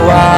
Wow.